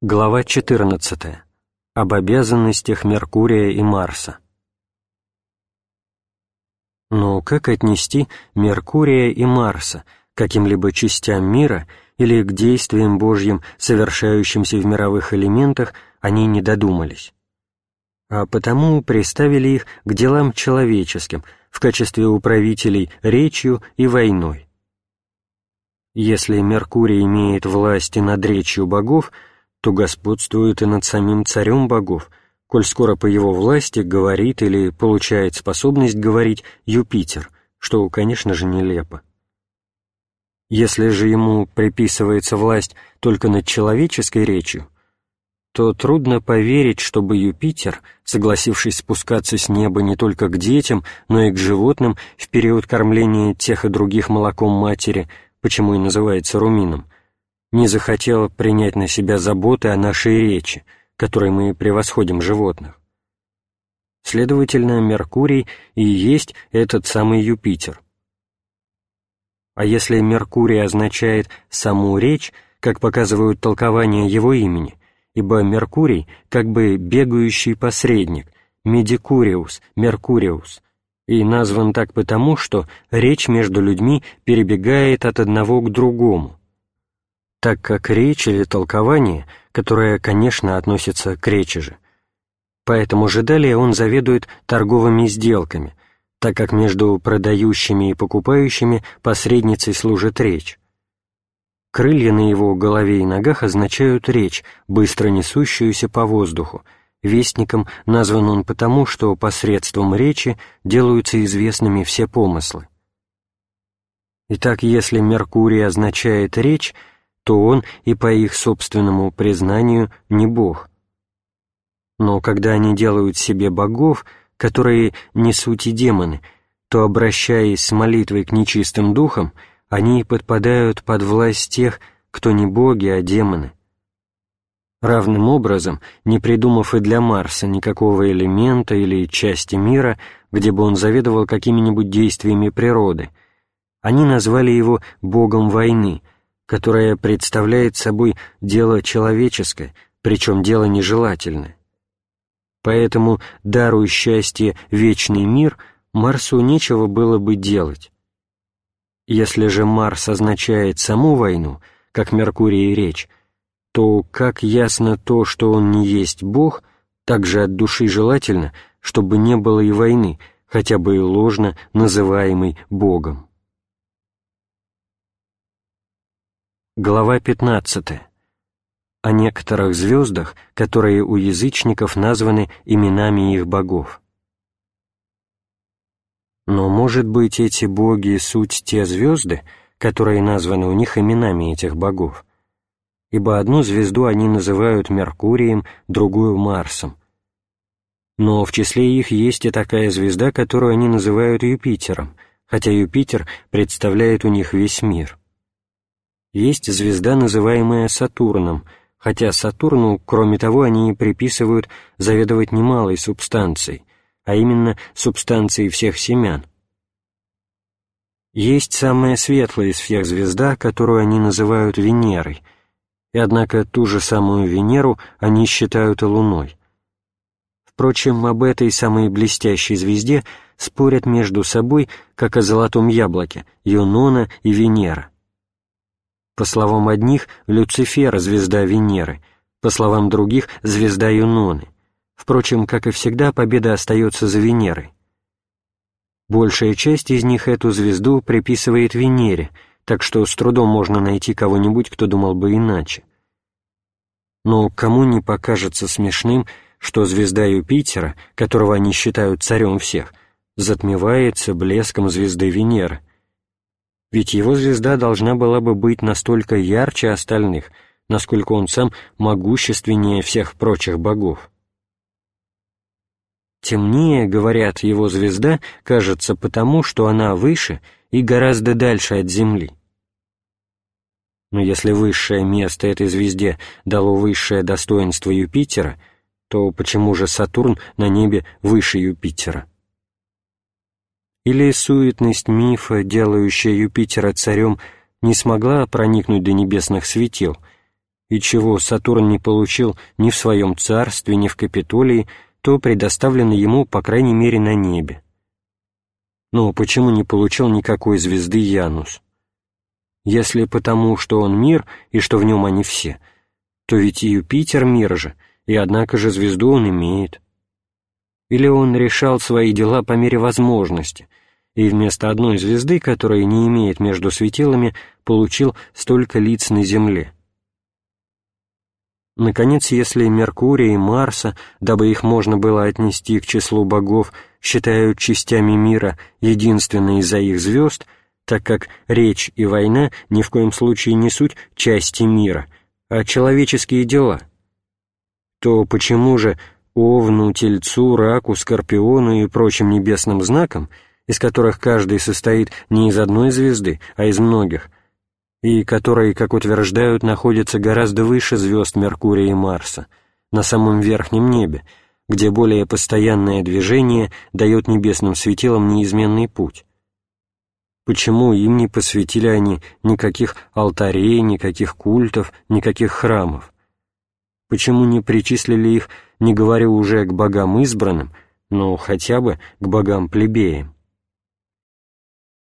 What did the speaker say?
Глава 14. Об обязанностях Меркурия и Марса. Но как отнести Меркурия и Марса к каким-либо частям мира или к действиям Божьим, совершающимся в мировых элементах, они не додумались. А потому приставили их к делам человеческим в качестве управителей речью и войной. Если Меркурий имеет власть над речью богов – то господствует и над самим царем богов, коль скоро по его власти говорит или получает способность говорить Юпитер, что, конечно же, нелепо. Если же ему приписывается власть только над человеческой речью, то трудно поверить, чтобы Юпитер, согласившись спускаться с неба не только к детям, но и к животным в период кормления тех и других молоком матери, почему и называется румином, не захотел принять на себя заботы о нашей речи, которой мы превосходим животных. Следовательно, Меркурий и есть этот самый Юпитер. А если Меркурий означает саму речь, как показывают толкования его имени, ибо Меркурий как бы бегающий посредник, медикуриус, Меркуриус, и назван так потому, что речь между людьми перебегает от одного к другому, так как речь или толкование, которое, конечно, относится к речи же. Поэтому же далее он заведует торговыми сделками, так как между продающими и покупающими посредницей служит речь. Крылья на его голове и ногах означают речь, быстро несущуюся по воздуху. Вестником назван он потому, что посредством речи делаются известными все помыслы. Итак, если Меркурий означает речь, то он и по их собственному признанию не Бог. Но когда они делают себе богов, которые не суть и демоны, то, обращаясь с молитвой к нечистым духам, они подпадают под власть тех, кто не боги, а демоны. Равным образом, не придумав и для Марса никакого элемента или части мира, где бы он заведовал какими-нибудь действиями природы, они назвали его «богом войны», которое представляет собой дело человеческое, причем дело нежелательное. Поэтому, даруя счастье вечный мир, Марсу нечего было бы делать. Если же Марс означает саму войну, как Меркурий и речь, то как ясно то, что он не есть Бог, так же от души желательно, чтобы не было и войны, хотя бы и ложно называемой Богом. Глава 15. О некоторых звездах, которые у язычников названы именами их богов. Но, может быть, эти боги — суть те звезды, которые названы у них именами этих богов? Ибо одну звезду они называют Меркурием, другую — Марсом. Но в числе их есть и такая звезда, которую они называют Юпитером, хотя Юпитер представляет у них весь мир есть звезда, называемая Сатурном, хотя Сатурну, кроме того, они приписывают заведовать немалой субстанцией, а именно субстанцией всех семян. Есть самая светлая из всех звезда, которую они называют Венерой, и однако ту же самую Венеру они считают и Луной. Впрочем, об этой самой блестящей звезде спорят между собой, как о золотом яблоке, Юнона и Венера. По словам одних, Люцифер — звезда Венеры, по словам других — звезда Юноны. Впрочем, как и всегда, победа остается за Венерой. Большая часть из них эту звезду приписывает Венере, так что с трудом можно найти кого-нибудь, кто думал бы иначе. Но кому не покажется смешным, что звезда Юпитера, которого они считают царем всех, затмевается блеском звезды Венеры, ведь его звезда должна была бы быть настолько ярче остальных, насколько он сам могущественнее всех прочих богов. Темнее, говорят, его звезда кажется потому, что она выше и гораздо дальше от Земли. Но если высшее место этой звезде дало высшее достоинство Юпитера, то почему же Сатурн на небе выше Юпитера? Или суетность мифа, делающая Юпитера царем, не смогла проникнуть до небесных светил, и чего Сатурн не получил ни в своем царстве, ни в Капитолии, то предоставлено ему, по крайней мере, на небе. Но почему не получил никакой звезды Янус? Если потому, что он мир и что в нем они все, то ведь и Юпитер мир же, и однако же звезду он имеет. Или он решал свои дела по мере возможности, и вместо одной звезды, которая не имеет между светилами, получил столько лиц на Земле. Наконец, если Меркурия и Марса, дабы их можно было отнести к числу богов, считают частями мира единственные из-за их звезд, так как речь и война ни в коем случае не суть части мира, а человеческие дела, то почему же Овну, Тельцу, Раку, Скорпиону и прочим небесным знакам, из которых каждый состоит не из одной звезды, а из многих, и которые, как утверждают, находятся гораздо выше звезд Меркурия и Марса, на самом верхнем небе, где более постоянное движение дает небесным светилам неизменный путь. Почему им не посвятили они никаких алтарей, никаких культов, никаких храмов? Почему не причислили их, не говорю уже к богам избранным, но хотя бы к богам-плебеям?